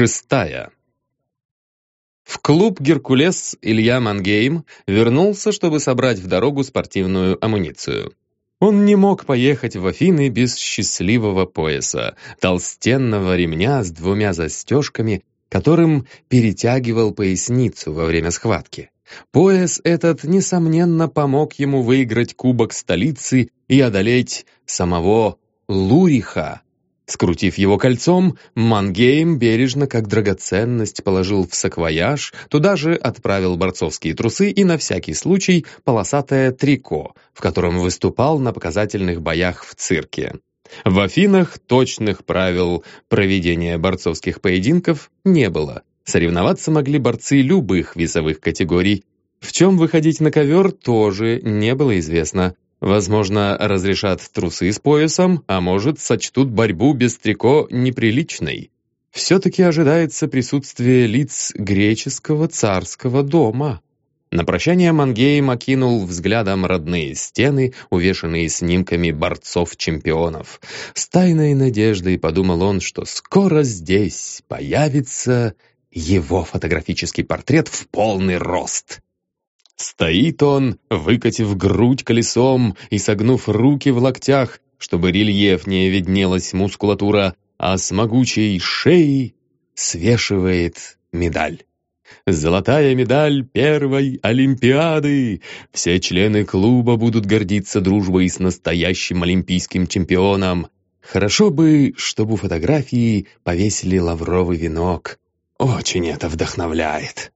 Шестая В клуб «Геркулес» Илья Мангейм вернулся, чтобы собрать в дорогу спортивную амуницию. Он не мог поехать в Афины без счастливого пояса, толстенного ремня с двумя застежками, которым перетягивал поясницу во время схватки. Пояс этот, несомненно, помог ему выиграть кубок столицы и одолеть самого Луриха, Скрутив его кольцом, Мангейм бережно, как драгоценность, положил в саквояж, туда же отправил борцовские трусы и на всякий случай полосатое трико, в котором выступал на показательных боях в цирке. В Афинах точных правил проведения борцовских поединков не было. Соревноваться могли борцы любых весовых категорий. В чем выходить на ковер тоже не было известно. Возможно, разрешат трусы с поясом, а может, сочтут борьбу без трико неприличной. Все-таки ожидается присутствие лиц греческого царского дома. На прощание Мангейм окинул взглядом родные стены, увешанные снимками борцов-чемпионов. С тайной надеждой подумал он, что скоро здесь появится его фотографический портрет в полный рост. Стоит он, выкатив грудь колесом и согнув руки в локтях, чтобы рельефнее виднелась мускулатура, а с могучей шеей свешивает медаль. Золотая медаль первой Олимпиады! Все члены клуба будут гордиться дружбой с настоящим олимпийским чемпионом. Хорошо бы, чтобы у фотографии повесили лавровый венок. Очень это вдохновляет.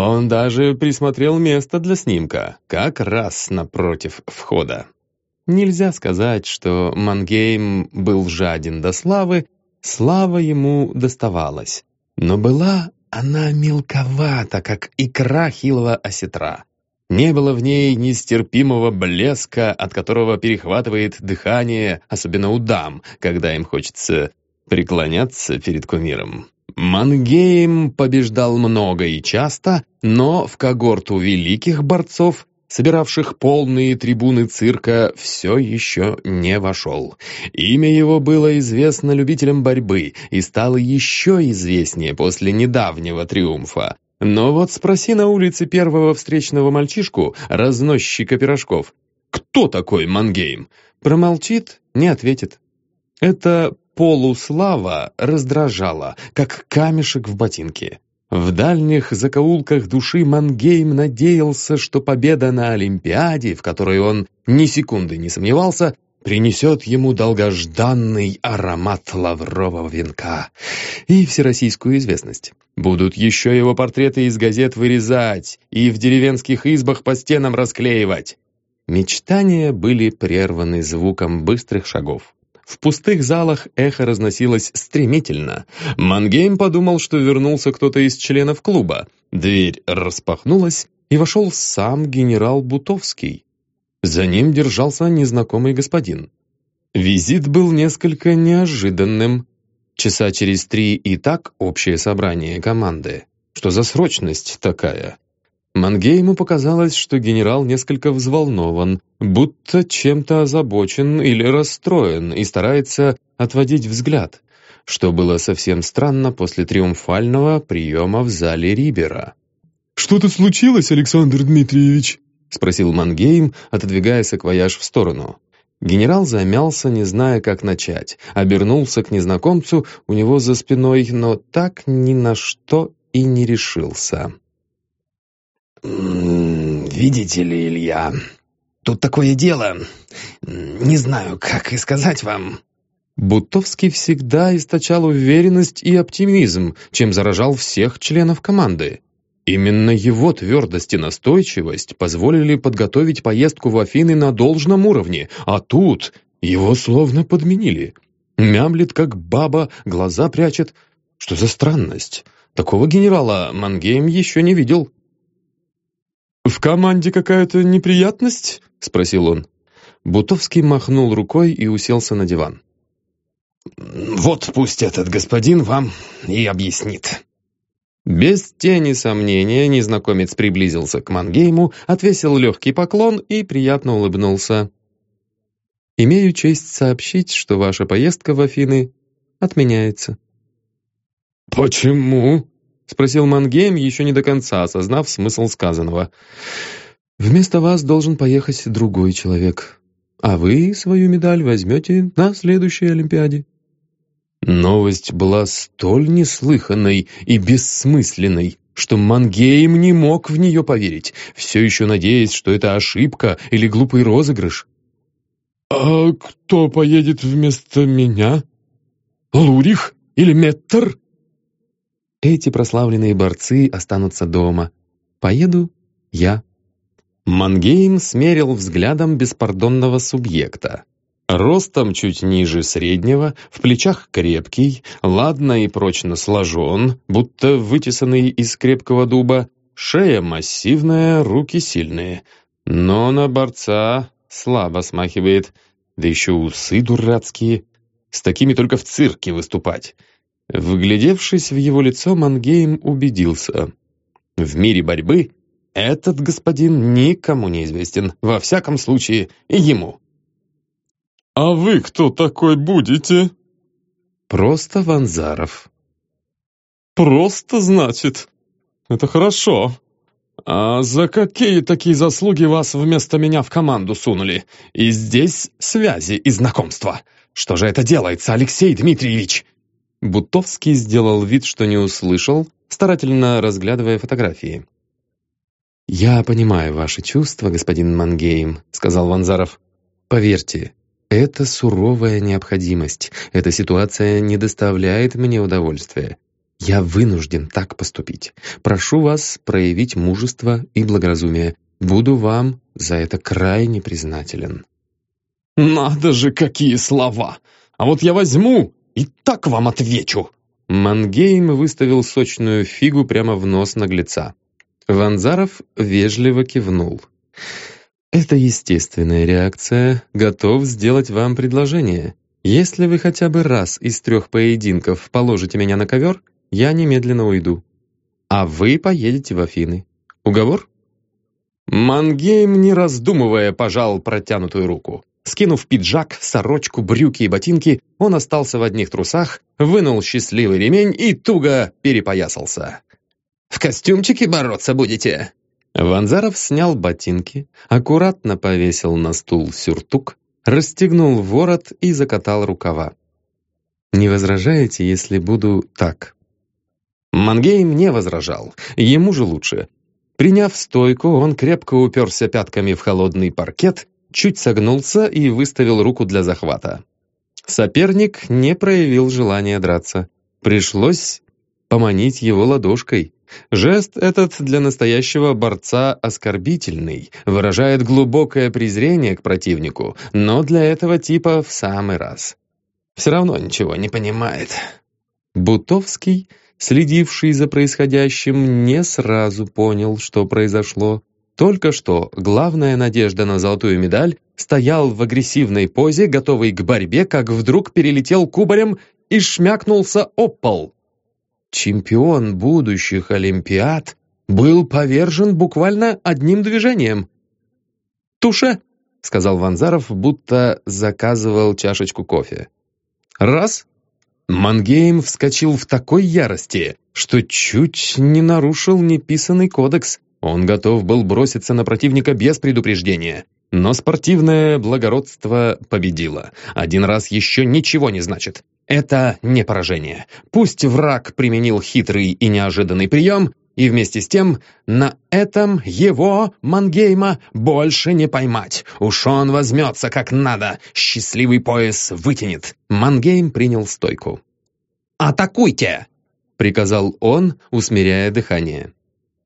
Он даже присмотрел место для снимка, как раз напротив входа. Нельзя сказать, что Мангейм был жаден до славы, слава ему доставалась. Но была она мелковата, как икра хилого осетра. Не было в ней нестерпимого блеска, от которого перехватывает дыхание, особенно у дам, когда им хочется преклоняться перед кумиром. Мангейм побеждал много и часто, но в когорту великих борцов, собиравших полные трибуны цирка, все еще не вошел. Имя его было известно любителям борьбы и стало еще известнее после недавнего триумфа. Но вот спроси на улице первого встречного мальчишку, разносчика пирожков, «Кто такой Мангейм?» Промолчит, не ответит. Это полуслава раздражала, как камешек в ботинке. В дальних закоулках души Мангейм надеялся, что победа на Олимпиаде, в которой он ни секунды не сомневался, принесет ему долгожданный аромат лаврового венка и всероссийскую известность. Будут еще его портреты из газет вырезать и в деревенских избах по стенам расклеивать. Мечтания были прерваны звуком быстрых шагов. В пустых залах эхо разносилось стремительно. Мангейм подумал, что вернулся кто-то из членов клуба. Дверь распахнулась, и вошел сам генерал Бутовский. За ним держался незнакомый господин. Визит был несколько неожиданным. Часа через три и так общее собрание команды. Что за срочность такая? Мангейму показалось, что генерал несколько взволнован, будто чем-то озабочен или расстроен и старается отводить взгляд, что было совсем странно после триумфального приема в зале Рибера. «Что-то случилось, Александр Дмитриевич?» — спросил Мангейм, отодвигая саквояж в сторону. Генерал замялся, не зная, как начать. Обернулся к незнакомцу у него за спиной, но так ни на что и не решился. «Видите ли, Илья, тут такое дело. Не знаю, как и сказать вам». Бутовский всегда источал уверенность и оптимизм, чем заражал всех членов команды. Именно его твердость и настойчивость позволили подготовить поездку в Афины на должном уровне, а тут его словно подменили. Мямлет, как баба, глаза прячет. Что за странность? Такого генерала Мангейм еще не видел. «В команде какая-то неприятность?» — спросил он. Бутовский махнул рукой и уселся на диван. «Вот пусть этот господин вам и объяснит». Без тени сомнения незнакомец приблизился к Мангейму, отвесил легкий поклон и приятно улыбнулся. «Имею честь сообщить, что ваша поездка в Афины отменяется». «Почему?» — спросил Мангейм, еще не до конца осознав смысл сказанного. «Вместо вас должен поехать другой человек, а вы свою медаль возьмете на следующей Олимпиаде». Новость была столь неслыханной и бессмысленной, что Мангейм не мог в нее поверить, все еще надеясь, что это ошибка или глупый розыгрыш. «А кто поедет вместо меня? Лурих или Меттер?» «Эти прославленные борцы останутся дома. Поеду я». Мангейм смерил взглядом беспардонного субъекта. Ростом чуть ниже среднего, в плечах крепкий, ладно и прочно сложен, будто вытесанный из крепкого дуба, шея массивная, руки сильные. Но на борца слабо смахивает, да еще усы дурацкие. С такими только в цирке выступать. Вглядевшись в его лицо, Мангейм убедился. В мире борьбы этот господин никому не известен, во всяком случае, ему. «А вы кто такой будете?» «Просто Ванзаров». «Просто, значит? Это хорошо. А за какие такие заслуги вас вместо меня в команду сунули? И здесь связи и знакомства. Что же это делается, Алексей Дмитриевич?» Бутовский сделал вид, что не услышал, старательно разглядывая фотографии. «Я понимаю ваши чувства, господин Мангейм», — сказал Ванзаров. «Поверьте, это суровая необходимость. Эта ситуация не доставляет мне удовольствия. Я вынужден так поступить. Прошу вас проявить мужество и благоразумие. Буду вам за это крайне признателен». «Надо же, какие слова! А вот я возьму и так вам отвечу!» Мангейм выставил сочную фигу прямо в нос наглеца. Ванзаров вежливо кивнул. Это естественная реакция. Готов сделать вам предложение. Если вы хотя бы раз из трех поединков положите меня на ковер, я немедленно уйду. А вы поедете в Афины. Уговор? Мангейм, не раздумывая, пожал протянутую руку. Скинув пиджак, сорочку, брюки и ботинки, он остался в одних трусах, вынул счастливый ремень и туго перепоясался. «В костюмчике бороться будете?» Ванзаров снял ботинки, аккуратно повесил на стул сюртук, расстегнул ворот и закатал рукава. «Не возражаете, если буду так?» Мангейм не возражал, ему же лучше. Приняв стойку, он крепко уперся пятками в холодный паркет, чуть согнулся и выставил руку для захвата. Соперник не проявил желания драться. Пришлось поманить его ладошкой. Жест этот для настоящего борца оскорбительный, выражает глубокое презрение к противнику, но для этого типа в самый раз. Все равно ничего не понимает. Бутовский, следивший за происходящим, не сразу понял, что произошло. Только что главная надежда на золотую медаль стоял в агрессивной позе, готовый к борьбе, как вдруг перелетел кубарем и шмякнулся об пол чемпион будущих Олимпиад, был повержен буквально одним движением. «Туше!» — сказал Ванзаров, будто заказывал чашечку кофе. «Раз!» Мангейм вскочил в такой ярости, что чуть не нарушил неписанный кодекс. Он готов был броситься на противника без предупреждения. Но спортивное благородство победило. Один раз еще ничего не значит. Это не поражение. Пусть враг применил хитрый и неожиданный прием, и вместе с тем на этом его, Мангейма, больше не поймать. Уж он возьмется как надо, счастливый пояс вытянет. Мангейм принял стойку. «Атакуйте!» — приказал он, усмиряя дыхание.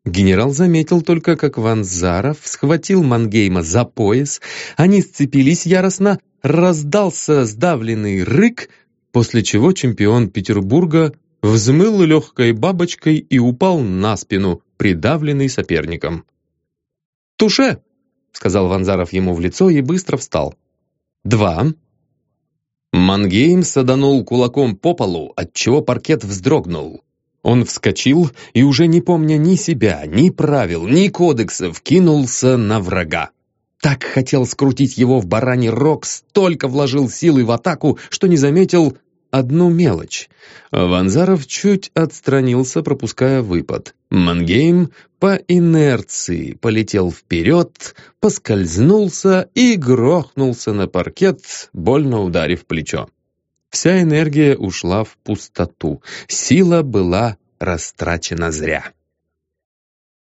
Генерал заметил только, как Ванзаров схватил Мангейма за пояс, они сцепились яростно, раздался сдавленный рык — после чего чемпион Петербурга взмыл легкой бабочкой и упал на спину, придавленный соперником. «Туше!» — сказал Ванзаров ему в лицо и быстро встал. «Два». Мангейм саданул кулаком по полу, отчего паркет вздрогнул. Он вскочил и, уже не помня ни себя, ни правил, ни кодексов, кинулся на врага. Так хотел скрутить его в бараний рог, столько вложил силы в атаку, что не заметил, одну мелочь. Ванзаров чуть отстранился, пропуская выпад. Мангейм по инерции полетел вперед, поскользнулся и грохнулся на паркет, больно ударив плечо. Вся энергия ушла в пустоту. Сила была растрачена зря.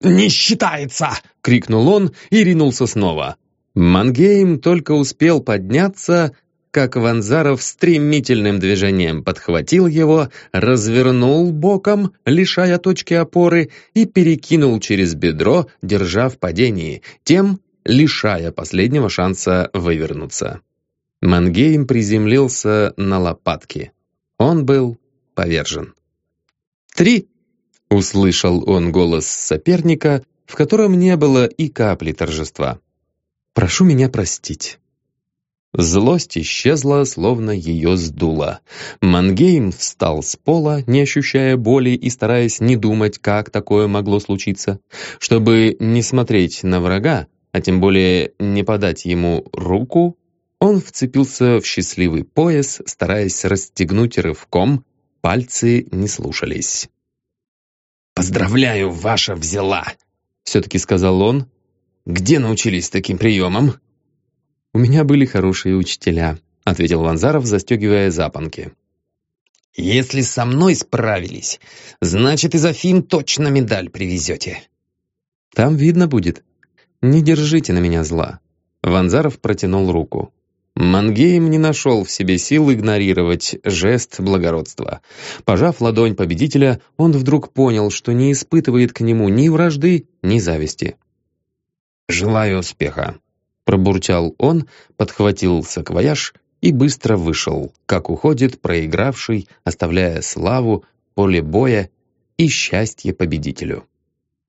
«Не считается!» — крикнул он и ринулся снова. Мангейм только успел подняться, как Ванзаров стремительным движением подхватил его, развернул боком, лишая точки опоры, и перекинул через бедро, держа в падении, тем лишая последнего шанса вывернуться. Мангейм приземлился на лопатки. Он был повержен. «Три!» — услышал он голос соперника, в котором не было и капли торжества. «Прошу меня простить». Злость исчезла, словно ее сдуло. Мангейм встал с пола, не ощущая боли и стараясь не думать, как такое могло случиться. Чтобы не смотреть на врага, а тем более не подать ему руку, он вцепился в счастливый пояс, стараясь расстегнуть рывком, пальцы не слушались. «Поздравляю, ваша взяла!» — все-таки сказал он. «Где научились таким приемам?» «У меня были хорошие учителя», — ответил Ванзаров, застегивая запонки. «Если со мной справились, значит, из Афин точно медаль привезете». «Там видно будет. Не держите на меня зла». Ванзаров протянул руку. Мангейм не нашел в себе сил игнорировать жест благородства. Пожав ладонь победителя, он вдруг понял, что не испытывает к нему ни вражды, ни зависти. «Желаю успеха», — пробурчал он, подхватил саквояж и быстро вышел, как уходит проигравший, оставляя славу, поле боя и счастье победителю.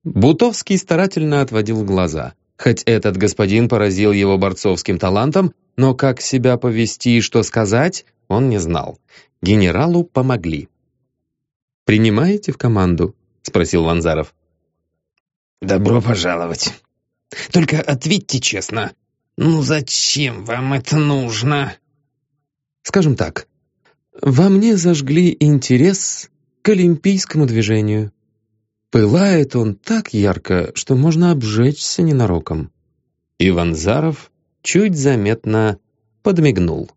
Бутовский старательно отводил глаза. Хоть этот господин поразил его борцовским талантом, но как себя повести и что сказать, он не знал. Генералу помогли. «Принимаете в команду?» — спросил Ванзаров. «Добро пожаловать. Только ответьте честно, ну зачем вам это нужно?» «Скажем так, во мне зажгли интерес к олимпийскому движению. Пылает он так ярко, что можно обжечься ненароком». И Ванзаров чуть заметно подмигнул.